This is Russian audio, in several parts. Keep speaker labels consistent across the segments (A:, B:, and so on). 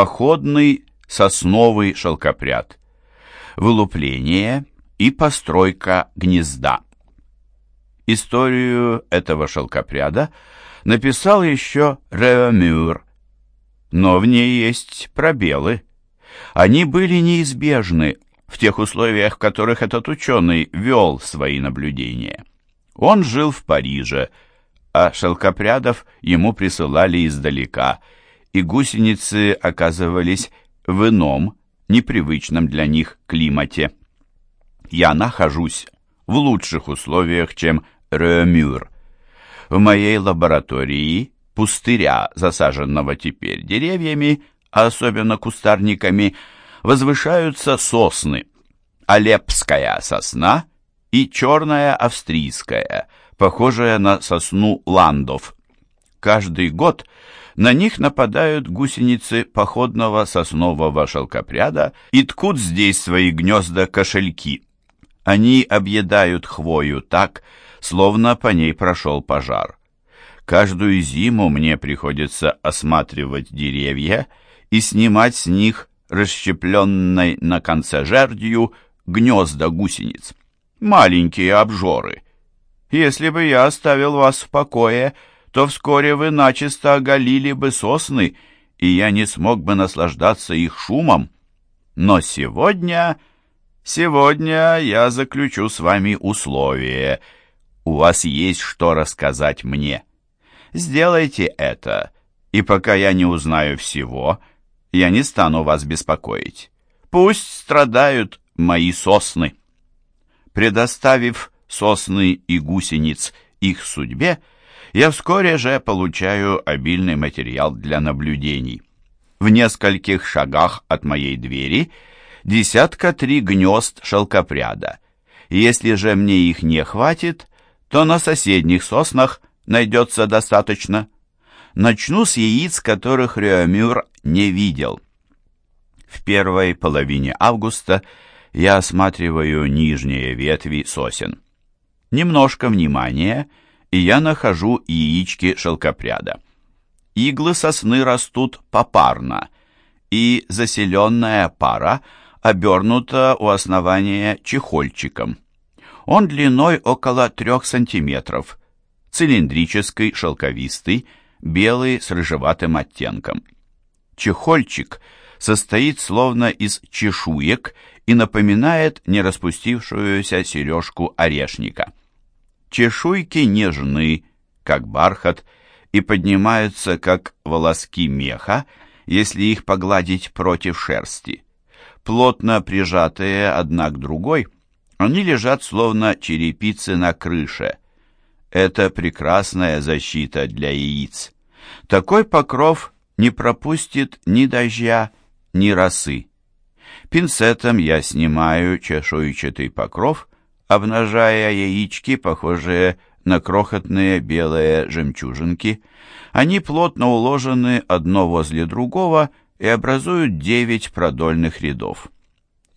A: походный сосновый шелкопряд, вылупление и постройка гнезда. Историю этого шелкопряда написал еще Реомюр, но в ней есть пробелы. Они были неизбежны в тех условиях, в которых этот ученый вел свои наблюдения. Он жил в Париже, а шелкопрядов ему присылали издалека, и гусеницы оказывались в ином, непривычном для них климате. Я нахожусь в лучших условиях, чем Ремюр. В моей лаборатории пустыря, засаженного теперь деревьями, а особенно кустарниками, возвышаются сосны. Алепская сосна и черная австрийская, похожая на сосну ландов. Каждый год на них нападают гусеницы походного соснового шелкопряда и ткут здесь свои гнезда-кошельки. Они объедают хвою так, словно по ней прошел пожар. Каждую зиму мне приходится осматривать деревья и снимать с них расщепленной на конце жердью гнезда гусениц. Маленькие обжоры. Если бы я оставил вас в покое, то вскоре вы начисто оголили бы сосны, и я не смог бы наслаждаться их шумом. Но сегодня... Сегодня я заключу с вами условие. У вас есть что рассказать мне. Сделайте это, и пока я не узнаю всего, я не стану вас беспокоить. Пусть страдают мои сосны. Предоставив сосны и гусениц их судьбе, я вскоре же получаю обильный материал для наблюдений. В нескольких шагах от моей двери десятка три гнезд шелкопряда. Если же мне их не хватит, то на соседних соснах найдется достаточно. Начну с яиц, которых Рюамюр не видел. В первой половине августа я осматриваю нижние ветви сосен. Немножко внимания, и я нахожу яички шелкопряда. Иглы сосны растут попарно, и заселенная пара обернута у основания чехольчиком. Он длиной около трех сантиметров, цилиндрический, шелковистый, белый с рыжеватым оттенком. Чехольчик состоит словно из чешуек и напоминает нераспустившуюся сережку орешника. Чешуйки нежны, как бархат, и поднимаются, как волоски меха, если их погладить против шерсти. Плотно прижатые одна к другой, они лежат словно черепицы на крыше. Это прекрасная защита для яиц. Такой покров не пропустит ни дождя, ни росы. Пинцетом я снимаю чешуйчатый покров, обнажая яички, похожие на крохотные белые жемчужинки. Они плотно уложены одно возле другого и образуют девять продольных рядов.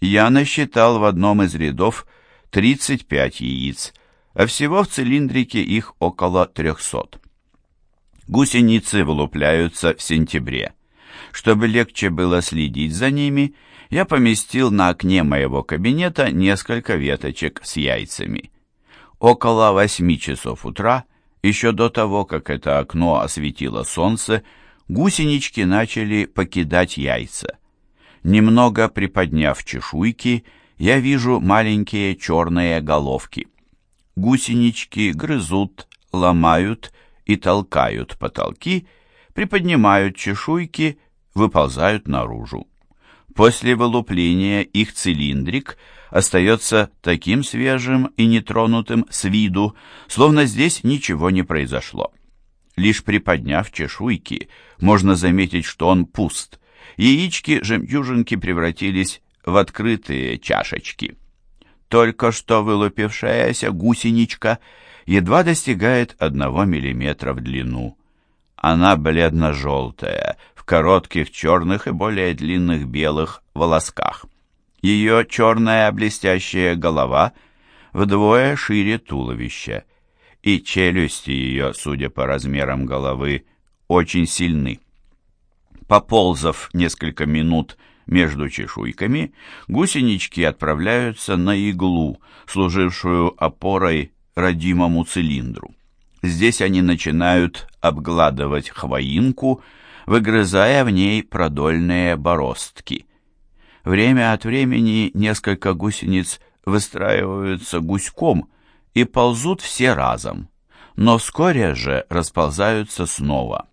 A: Я насчитал в одном из рядов 35 яиц, а всего в цилиндрике их около 300. Гусеницы вылупляются в сентябре. Чтобы легче было следить за ними, я поместил на окне моего кабинета несколько веточек с яйцами. Около восьми часов утра, еще до того, как это окно осветило солнце, гусенички начали покидать яйца. Немного приподняв чешуйки, я вижу маленькие черные головки. Гусенички грызут, ломают и толкают потолки, приподнимают чешуйки, выползают наружу. После вылупления их цилиндрик остается таким свежим и нетронутым с виду, словно здесь ничего не произошло. Лишь приподняв чешуйки, можно заметить, что он пуст. Яички-жемчужинки превратились в открытые чашечки. Только что вылупившаяся гусеничка едва достигает одного миллиметра в длину. Она бледно-желтая, в коротких черных и более длинных белых волосках. Ее черная блестящая голова вдвое шире туловища, и челюсти ее, судя по размерам головы, очень сильны. Поползав несколько минут между чешуйками, гусенички отправляются на иглу, служившую опорой родимому цилиндру. Здесь они начинают обгладывать хвоинку, выгрызая в ней продольные бороздки. Время от времени несколько гусениц выстраиваются гуськом и ползут все разом, но вскоре же расползаются снова.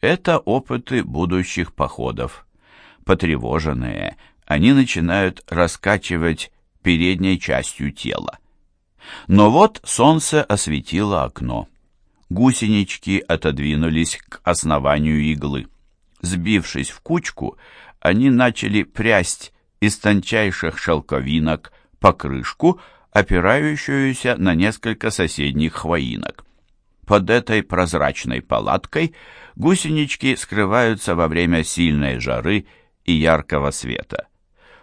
A: Это опыты будущих походов. Потревоженные, они начинают раскачивать передней частью тела. Но вот солнце осветило окно. Гусенички отодвинулись к основанию иглы. Сбившись в кучку, они начали прясть из тончайших шелковинок покрышку, опирающуюся на несколько соседних хвоинок. Под этой прозрачной палаткой гусенички скрываются во время сильной жары и яркого света.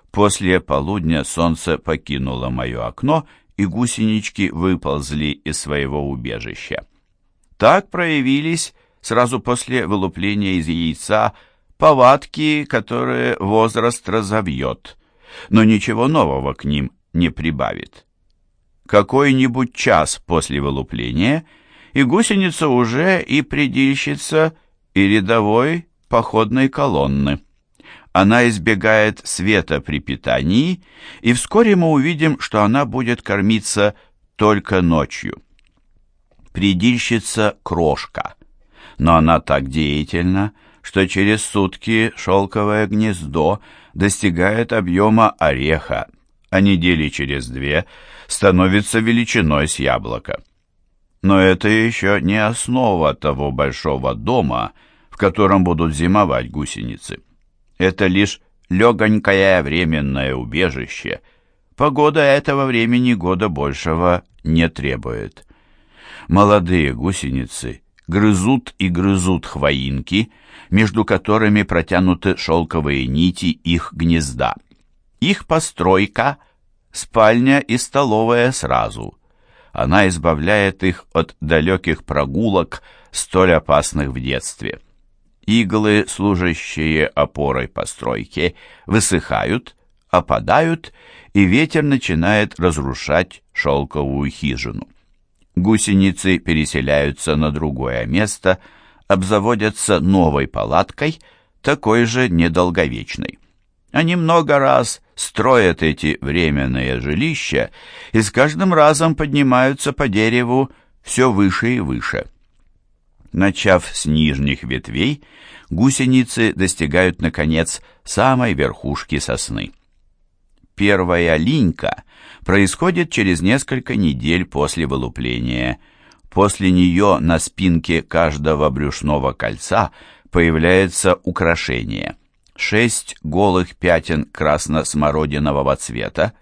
A: После полудня солнце покинуло мое окно, и гусенички выползли из своего убежища. Так проявились сразу после вылупления из яйца повадки, которые возраст разовьет, но ничего нового к ним не прибавит. Какой-нибудь час после вылупления, и гусеница уже и предильщица, и рядовой походной колонны. Она избегает света при питании, и вскоре мы увидим, что она будет кормиться только ночью. Предильщица крошка, но она так деятельна, что через сутки шелковое гнездо достигает объема ореха, а недели через две становится величиной с яблоко. Но это еще не основа того большого дома, в котором будут зимовать гусеницы. Это лишь легонькое временное убежище. Погода этого времени года большего не требует. Молодые гусеницы грызут и грызут хвоинки, между которыми протянуты шелковые нити их гнезда. Их постройка — спальня и столовая сразу. Она избавляет их от далеких прогулок, столь опасных в детстве. Иглы, служащие опорой постройки, высыхают, опадают, и ветер начинает разрушать шелковую хижину. Гусеницы переселяются на другое место — обзаводятся новой палаткой, такой же недолговечной. Они много раз строят эти временные жилища и с каждым разом поднимаются по дереву все выше и выше. Начав с нижних ветвей, гусеницы достигают, наконец, самой верхушки сосны. Первая линька происходит через несколько недель после вылупления – После нее на спинке каждого брюшного кольца появляется украшение. Шесть голых пятен красно-смородинового цвета.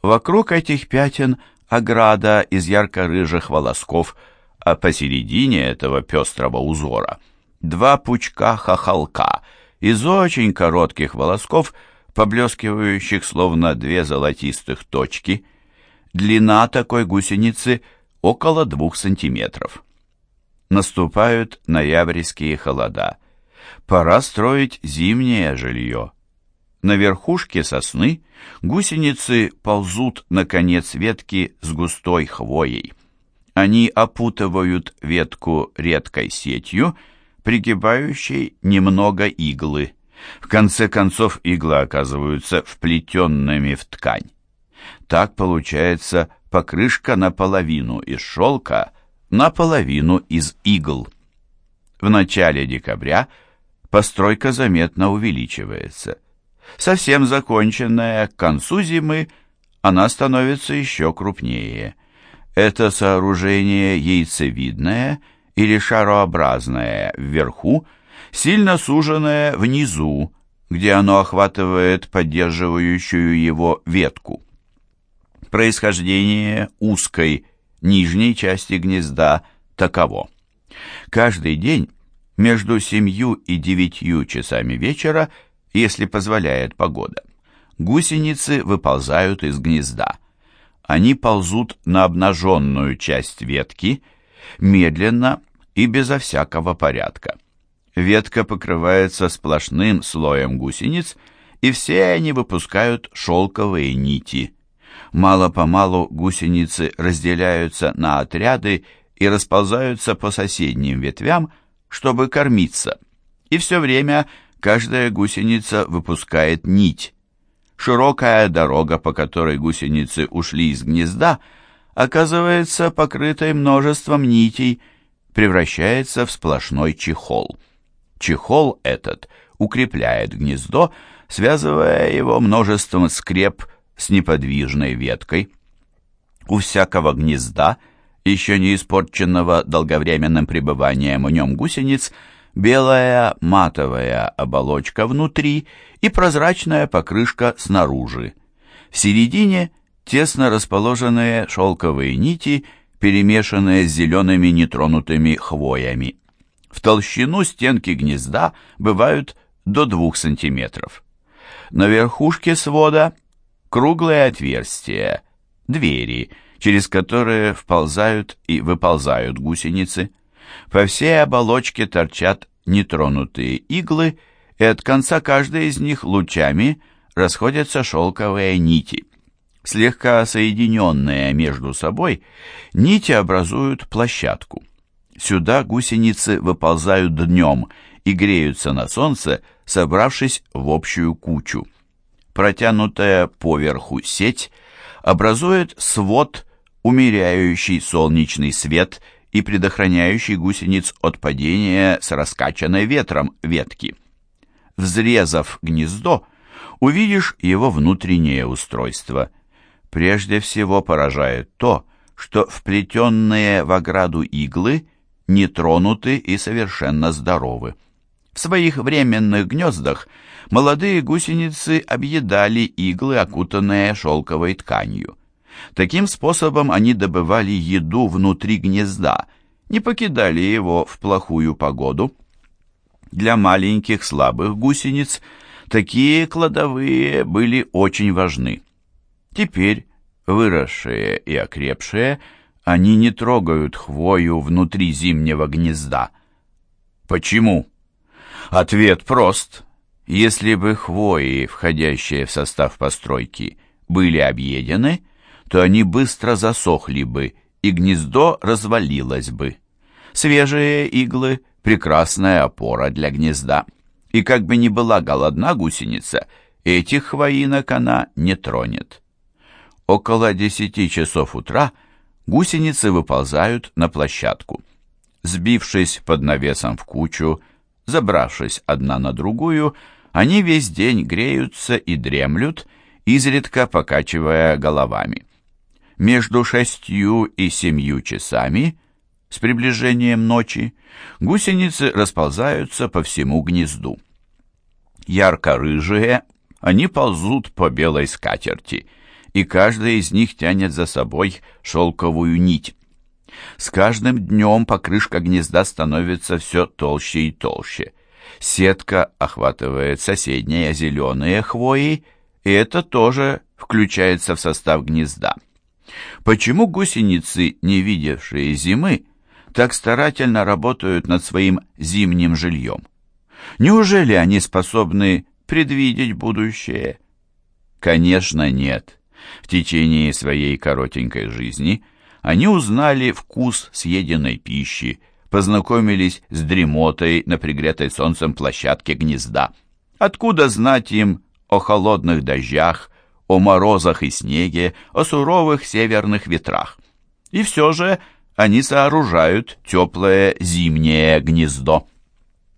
A: Вокруг этих пятен ограда из ярко-рыжих волосков, а посередине этого пестрого узора два пучка хохолка из очень коротких волосков, поблескивающих словно две золотистых точки. Длина такой гусеницы – около двух сантиметров. Наступают ноябрьские холода. Пора строить зимнее жилье. На верхушке сосны гусеницы ползут на конец ветки с густой хвоей. Они опутывают ветку редкой сетью, пригибающей немного иглы. В конце концов иглы оказываются вплетенными в ткань. Так получается покрышка наполовину из шелка, наполовину из игл. В начале декабря постройка заметно увеличивается. Совсем законченная к концу зимы она становится еще крупнее. Это сооружение яйцевидное или шарообразное вверху, сильно суженное внизу, где оно охватывает поддерживающую его ветку. Происхождение узкой нижней части гнезда таково. Каждый день между семью и девятью часами вечера, если позволяет погода, гусеницы выползают из гнезда. Они ползут на обнаженную часть ветки, медленно и безо всякого порядка. Ветка покрывается сплошным слоем гусениц, и все они выпускают шелковые нити. Мало-помалу гусеницы разделяются на отряды и расползаются по соседним ветвям, чтобы кормиться. И все время каждая гусеница выпускает нить. Широкая дорога, по которой гусеницы ушли из гнезда, оказывается покрытой множеством нитей, превращается в сплошной чехол. Чехол этот укрепляет гнездо, связывая его множеством скреп с неподвижной веткой. У всякого гнезда, еще не испорченного долговременным пребыванием в нем гусениц, белая матовая оболочка внутри и прозрачная покрышка снаружи. В середине тесно расположенные шелковые нити, перемешанные с зелеными нетронутыми хвоями. В толщину стенки гнезда бывают до 2 сантиметров. На верхушке свода круглые отверстия, двери, через которые вползают и выползают гусеницы. По всей оболочке торчат нетронутые иглы, и от конца каждой из них лучами расходятся шелковые нити. Слегка соединенные между собой, нити образуют площадку. Сюда гусеницы выползают днем и греются на солнце, собравшись в общую кучу. Протянутая поверху сеть образует свод, умеряющий солнечный свет и предохраняющий гусениц от падения с раскачанной ветром ветки. Взрезав гнездо, увидишь его внутреннее устройство. Прежде всего поражает то, что вплетенные в ограду иглы не тронуты и совершенно здоровы. В своих временных гнездах молодые гусеницы объедали иглы, окутанные шелковой тканью. Таким способом они добывали еду внутри гнезда, не покидали его в плохую погоду. Для маленьких слабых гусениц такие кладовые были очень важны. Теперь, выросшие и окрепшие, они не трогают хвою внутри зимнего гнезда. Почему? Ответ прост. Если бы хвои, входящие в состав постройки, были объедены, то они быстро засохли бы, и гнездо развалилось бы. Свежие иглы – прекрасная опора для гнезда. И как бы ни была голодна гусеница, этих хвоинок она не тронет. Около десяти часов утра гусеницы выползают на площадку. Сбившись под навесом в кучу, забравшись одна на другую, они весь день греются и дремлют, изредка покачивая головами. Между шестью и семью часами, с приближением ночи, гусеницы расползаются по всему гнезду. Ярко-рыжие, они ползут по белой скатерти, и каждая из них тянет за собой шелковую нить. С каждым днем покрышка гнезда становится все толще и толще. Сетка охватывает соседние зеленые хвои, и это тоже включается в состав гнезда. Почему гусеницы, не видевшие зимы, так старательно работают над своим зимним жильем? Неужели они способны предвидеть будущее? Конечно, нет. В течение своей коротенькой жизни они узнали вкус съеденной пищи, познакомились с дремотой на пригретой солнцем площадке гнезда. Откуда знать им о холодных дождях, о морозах и снеге, о суровых северных ветрах. И все же они сооружают теплое зимнее гнездо.